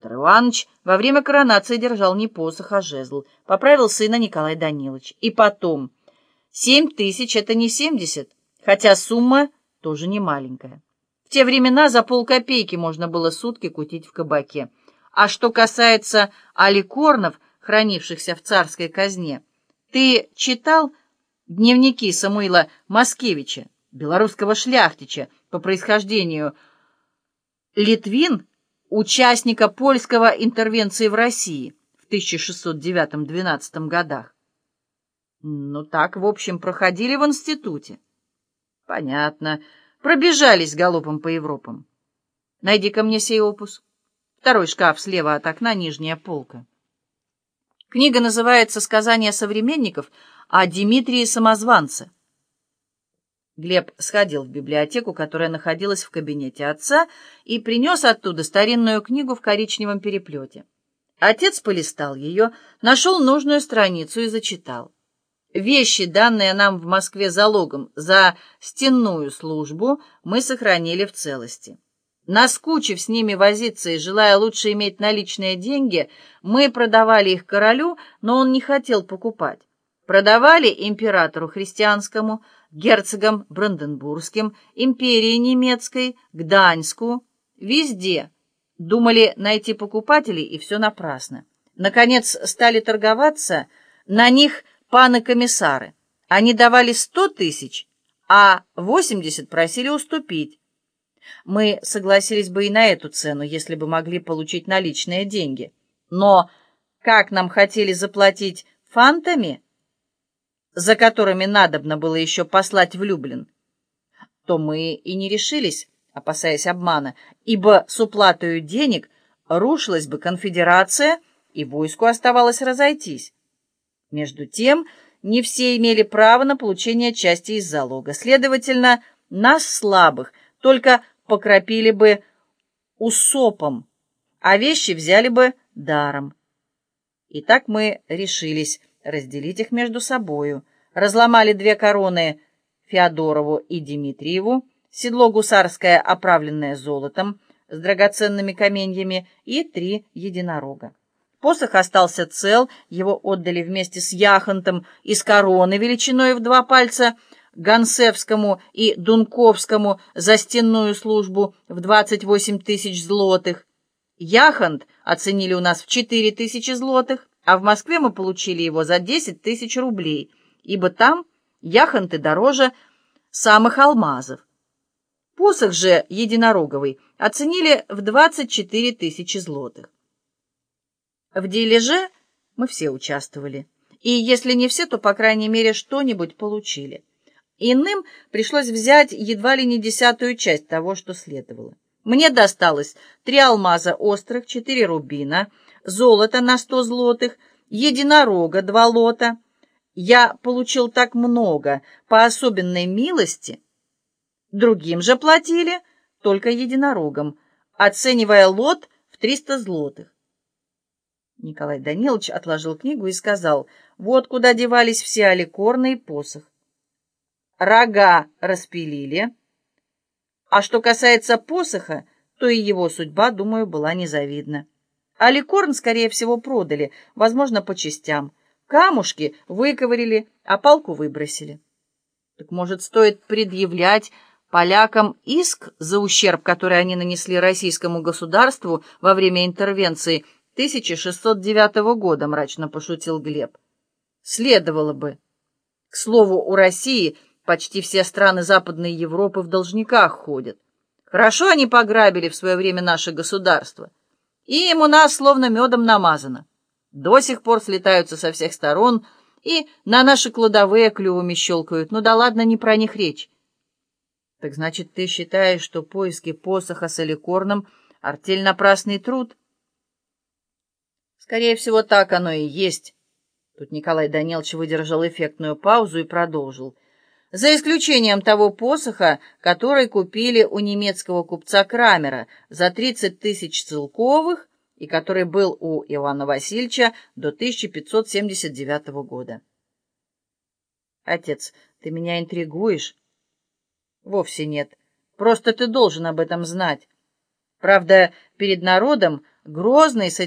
Петр во время коронации держал не посох, а жезл. Поправил сына Николай Данилович. И потом, семь тысяч — это не семьдесят, хотя сумма тоже не маленькая. В те времена за полкопейки можно было сутки кутить в кабаке. А что касается аликорнов, хранившихся в царской казне, ты читал дневники Самуила Маскевича, белорусского шляхтича по происхождению Литвин, участника польского интервенции в России в 1609-12 годах. Ну так, в общем, проходили в институте. Понятно. Пробежались галопом по Европам. Найди-ка мне сей опус. Второй шкаф слева от окна, нижняя полка. Книга называется «Сказания современников» о Дмитрии Самозванце. Глеб сходил в библиотеку, которая находилась в кабинете отца, и принес оттуда старинную книгу в коричневом переплете. Отец полистал ее, нашел нужную страницу и зачитал. Вещи, данные нам в Москве залогом за стенную службу, мы сохранили в целости. Наскучив с ними возиться и желая лучше иметь наличные деньги, мы продавали их королю, но он не хотел покупать. Продавали императору христианскому, герцогам Бранденбургским, империи немецкой, Гданьску, везде. Думали найти покупателей, и все напрасно. Наконец стали торговаться, на них паны-комиссары. Они давали сто тысяч, а восемьдесят просили уступить. Мы согласились бы и на эту цену, если бы могли получить наличные деньги. Но как нам хотели заплатить фантами, за которыми надобно было еще послать в Люблин, то мы и не решились, опасаясь обмана, ибо с уплатой денег рушилась бы конфедерация, и войску оставалось разойтись. Между тем, не все имели право на получение части из залога. Следовательно, нас, слабых, только покропили бы усопом, а вещи взяли бы даром. И так мы решились разделить их между собою, разломали две короны Феодорову и Дмитриеву, седло гусарское, оправленное золотом, с драгоценными каменьями, и три единорога. Посох остался цел, его отдали вместе с яхонтом из короны величиной в два пальца Гансевскому и Дунковскому за стенную службу в 28 тысяч злотых. Яхонт оценили у нас в 4 тысячи злотых а в Москве мы получили его за 10 тысяч рублей, ибо там яхонты дороже самых алмазов. Посох же единороговый оценили в 24 тысячи злотых. В дележе мы все участвовали, и если не все, то, по крайней мере, что-нибудь получили. Иным пришлось взять едва ли не десятую часть того, что следовало. Мне досталось три алмаза острых, четыре рубина — золото на сто злотых, единорога два лота. Я получил так много по особенной милости. Другим же платили только единорогам, оценивая лот в триста злотых. Николай Данилович отложил книгу и сказал, вот куда девались все аликорны и посох. Рога распилили, а что касается посоха, то и его судьба, думаю, была незавидна. А ликорн, скорее всего, продали, возможно, по частям. Камушки выковырили, а палку выбросили. Так, может, стоит предъявлять полякам иск за ущерб, который они нанесли российскому государству во время интервенции 1609 года, мрачно пошутил Глеб. Следовало бы. К слову, у России почти все страны Западной Европы в должниках ходят. Хорошо они пограбили в свое время наше государство и им у нас словно медом намазано. До сих пор слетаются со всех сторон и на наши кладовые клювами щелкают. Ну да ладно, не про них речь. Так значит, ты считаешь, что поиски посоха с аликорном — артель напрасный труд? Скорее всего, так оно и есть. Тут Николай Данилович выдержал эффектную паузу и продолжил — за исключением того посоха, который купили у немецкого купца Крамера за 30 тысяч целковых и который был у Ивана Васильевича до 1579 года. Отец, ты меня интригуешь? Вовсе нет. Просто ты должен об этом знать. Правда, перед народом Грозный с